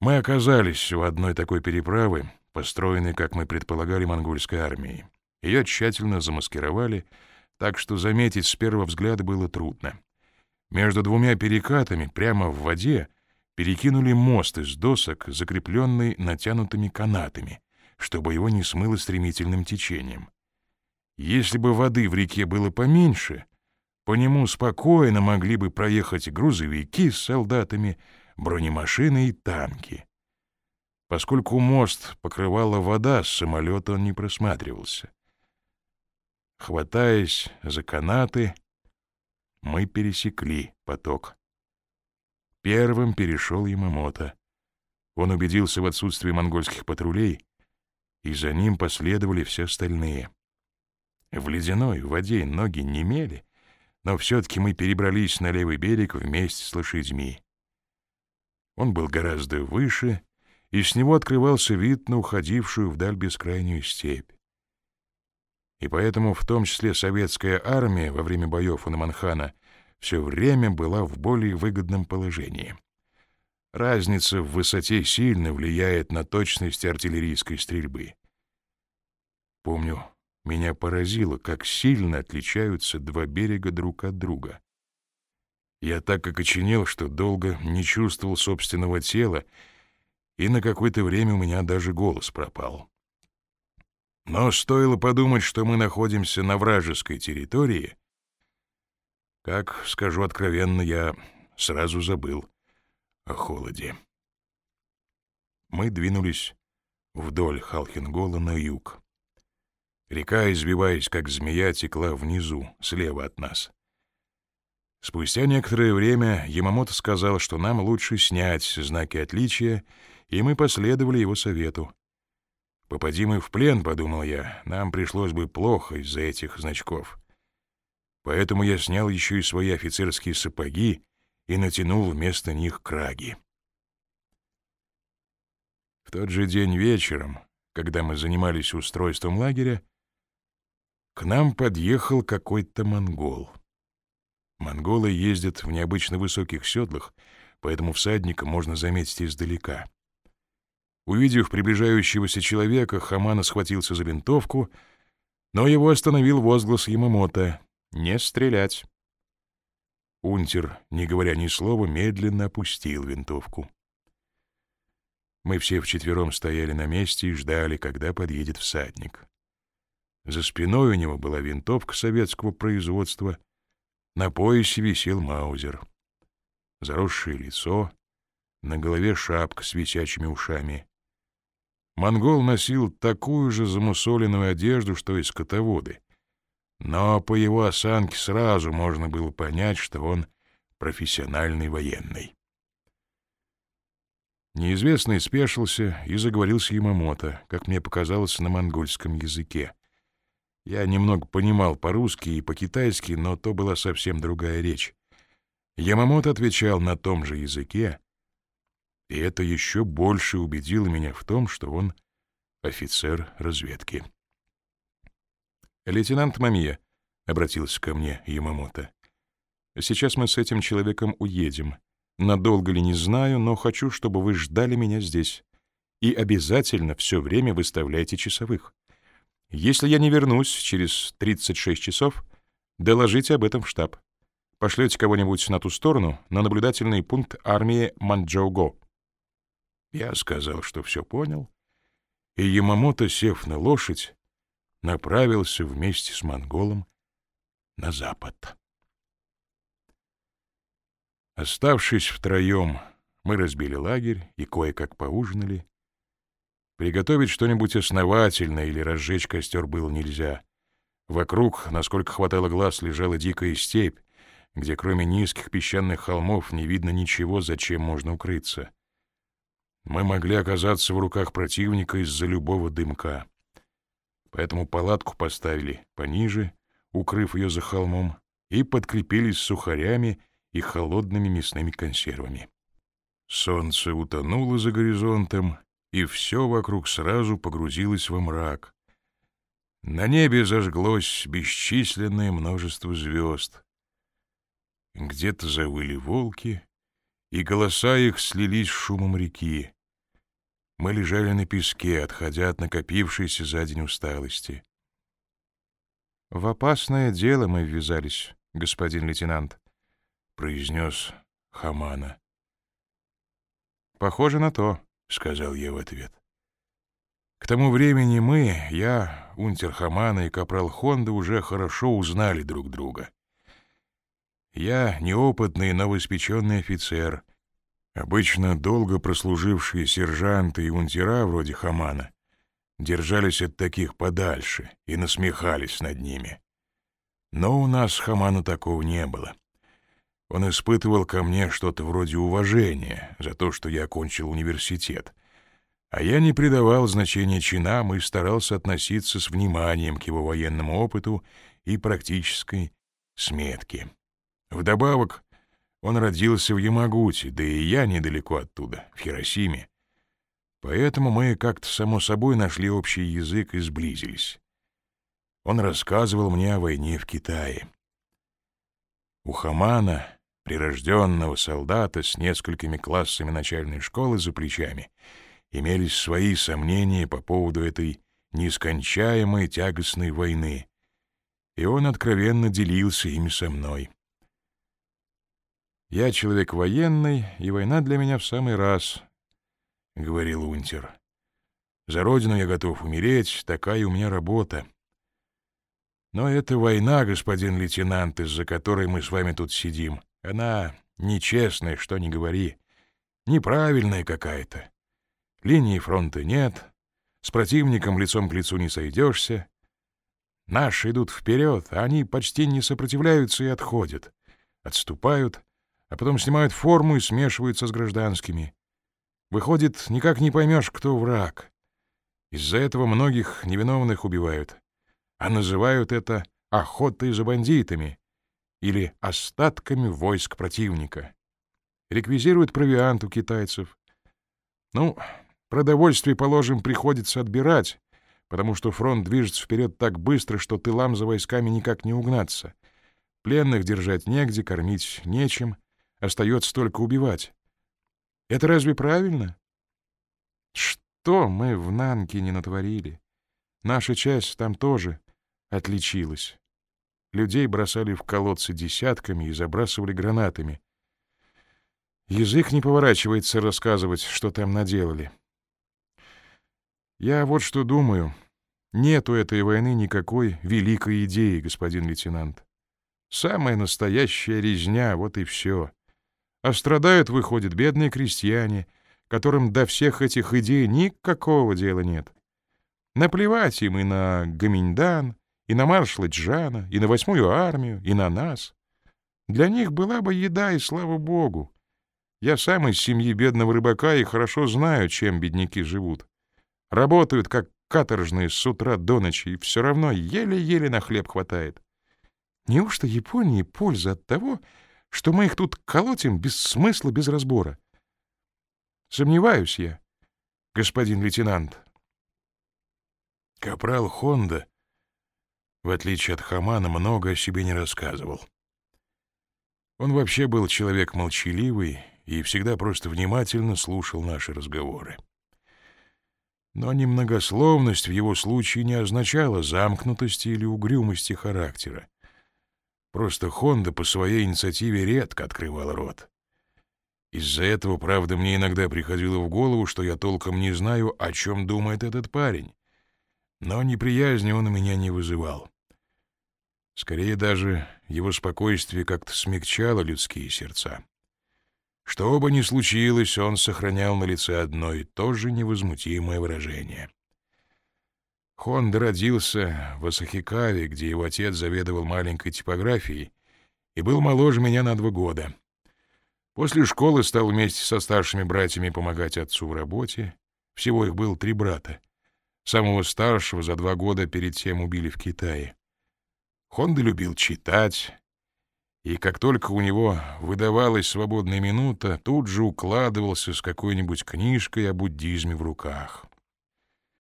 Мы оказались у одной такой переправы, построенной, как мы предполагали, монгольской армией. Ее тщательно замаскировали, так что заметить с первого взгляда было трудно. Между двумя перекатами, прямо в воде, перекинули мост из досок, закрепленный натянутыми канатами, чтобы его не смыло стремительным течением. Если бы воды в реке было поменьше, по нему спокойно могли бы проехать грузовики с солдатами, бронемашины и танки. Поскольку мост покрывала вода, с самолета он не просматривался. Хватаясь за канаты, мы пересекли поток. Первым перешел Ямамото. Он убедился в отсутствии монгольских патрулей, и за ним последовали все остальные. В ледяной воде ноги немели, но все-таки мы перебрались на левый берег вместе с лошадьми. Он был гораздо выше, и с него открывался вид на уходившую вдаль бескрайнюю степь. И поэтому в том числе советская армия во время боев у Наманхана все время была в более выгодном положении. Разница в высоте сильно влияет на точность артиллерийской стрельбы. Помню, меня поразило, как сильно отличаются два берега друг от друга. Я так окоченел, что долго не чувствовал собственного тела, и на какое-то время у меня даже голос пропал. Но стоило подумать, что мы находимся на вражеской территории, как, скажу откровенно, я сразу забыл о холоде. Мы двинулись вдоль Халхингола на юг. Река, извиваясь как змея, текла внизу, слева от нас. Спустя некоторое время Ямамото сказал, что нам лучше снять знаки отличия, и мы последовали его совету. Попади мы в плен, — подумал я, — нам пришлось бы плохо из-за этих значков. Поэтому я снял еще и свои офицерские сапоги и натянул вместо них краги. В тот же день вечером, когда мы занимались устройством лагеря, к нам подъехал какой-то монгол. Монголы ездят в необычно высоких седлах, поэтому всадника можно заметить издалека. Увидев приближающегося человека, Хамана схватился за винтовку, но его остановил возглас Ямамото «Не стрелять». Унтер, не говоря ни слова, медленно опустил винтовку. Мы все вчетвером стояли на месте и ждали, когда подъедет всадник. За спиной у него была винтовка советского производства, на поясе висел маузер. Заросшее лицо, на голове шапка с висячими ушами. Монгол носил такую же замусоленную одежду, что и скотоводы. Но по его осанке сразу можно было понять, что он профессиональный военный. Неизвестный спешился и заговорил с Ямамото, как мне показалось, на монгольском языке. Я немного понимал по-русски и по-китайски, но то была совсем другая речь. Ямамото отвечал на том же языке, и это еще больше убедило меня в том, что он офицер разведки. «Лейтенант Мамия», — обратился ко мне Ямамото, — «сейчас мы с этим человеком уедем. Надолго ли не знаю, но хочу, чтобы вы ждали меня здесь. И обязательно все время выставляйте часовых. Если я не вернусь через 36 часов, доложите об этом в штаб. Пошлете кого-нибудь на ту сторону, на наблюдательный пункт армии Манчжоуго». Я сказал, что все понял, и Ямамото, сев на лошадь, направился вместе с монголом на запад. Оставшись втроем, мы разбили лагерь и кое-как поужинали. Приготовить что-нибудь основательное или разжечь костер было нельзя. Вокруг, насколько хватало глаз, лежала дикая степь, где кроме низких песчаных холмов не видно ничего, зачем можно укрыться. Мы могли оказаться в руках противника из-за любого дымка. Поэтому палатку поставили пониже, укрыв ее за холмом, и подкрепились сухарями и холодными мясными консервами. Солнце утонуло за горизонтом, и все вокруг сразу погрузилось во мрак. На небе зажглось бесчисленное множество звезд. Где-то завыли волки, и голоса их слились с шумом реки. Мы лежали на песке, отходя от накопившейся за день усталости. «В опасное дело мы ввязались, господин лейтенант», — произнес Хамана. «Похоже на то», — сказал я в ответ. К тому времени мы, я, унтер Хамана и капрал Хонда уже хорошо узнали друг друга. Я неопытный, новоиспеченный офицер, Обычно долго прослужившие сержанты и унтера вроде Хамана держались от таких подальше и насмехались над ними. Но у нас Хамана такого не было. Он испытывал ко мне что-то вроде уважения за то, что я окончил университет, а я не придавал значения чинам и старался относиться с вниманием к его военному опыту и практической сметке. Вдобавок, он родился в Ямагути, да и я недалеко оттуда, в Хиросиме. Поэтому мы как-то само собой нашли общий язык и сблизились. Он рассказывал мне о войне в Китае. У Хамана, прирожденного солдата с несколькими классами начальной школы за плечами, имелись свои сомнения по поводу этой нескончаемой тягостной войны, и он откровенно делился ими со мной. «Я человек военный, и война для меня в самый раз», — говорил Унтер. «За родину я готов умереть, такая у меня работа. Но это война, господин лейтенант, из-за которой мы с вами тут сидим. Она нечестная, что ни говори, неправильная какая-то. Линии фронта нет, с противником лицом к лицу не сойдешься. Наши идут вперед, а они почти не сопротивляются и отходят, отступают, а потом снимают форму и смешиваются с гражданскими. Выходит, никак не поймешь, кто враг. Из-за этого многих невиновных убивают, а называют это охотой за бандитами или остатками войск противника. Реквизируют провиант у китайцев. Ну, продовольствие, положим, приходится отбирать, потому что фронт движется вперед так быстро, что тылам за войсками никак не угнаться. Пленных держать негде, кормить нечем — Остается только убивать. Это разве правильно? Что мы в Нанке не натворили? Наша часть там тоже отличилась. Людей бросали в колодцы десятками и забрасывали гранатами. Язык не поворачивается рассказывать, что там наделали. Я вот что думаю. Нет у этой войны никакой великой идеи, господин лейтенант. Самая настоящая резня, вот и все. А страдают, выходят, бедные крестьяне, которым до всех этих идей никакого дела нет. Наплевать им и на Гаминьдан, и на маршала Джана, и на восьмую армию, и на нас. Для них была бы еда, и слава богу. Я сам из семьи бедного рыбака и хорошо знаю, чем бедняки живут. Работают, как каторжные, с утра до ночи, и все равно еле-еле на хлеб хватает. Неужто Японии польза от того, что мы их тут колотим без смысла, без разбора. Сомневаюсь я, господин лейтенант. Капрал Хонда, в отличие от Хамана, много о себе не рассказывал. Он вообще был человек молчаливый и всегда просто внимательно слушал наши разговоры. Но немногословность в его случае не означала замкнутости или угрюмости характера. Просто Хонда по своей инициативе редко открывал рот. Из-за этого, правда, мне иногда приходило в голову, что я толком не знаю, о чем думает этот парень. Но неприязни он у меня не вызывал. Скорее даже его спокойствие как-то смягчало людские сердца. Что бы ни случилось, он сохранял на лице одно и то же невозмутимое выражение. Хонда родился в Асахикаве, где его отец заведовал маленькой типографией и был моложе меня на два года. После школы стал вместе со старшими братьями помогать отцу в работе. Всего их было три брата. Самого старшего за два года перед тем убили в Китае. Хонда любил читать, и как только у него выдавалась свободная минута, тут же укладывался с какой-нибудь книжкой о буддизме в руках.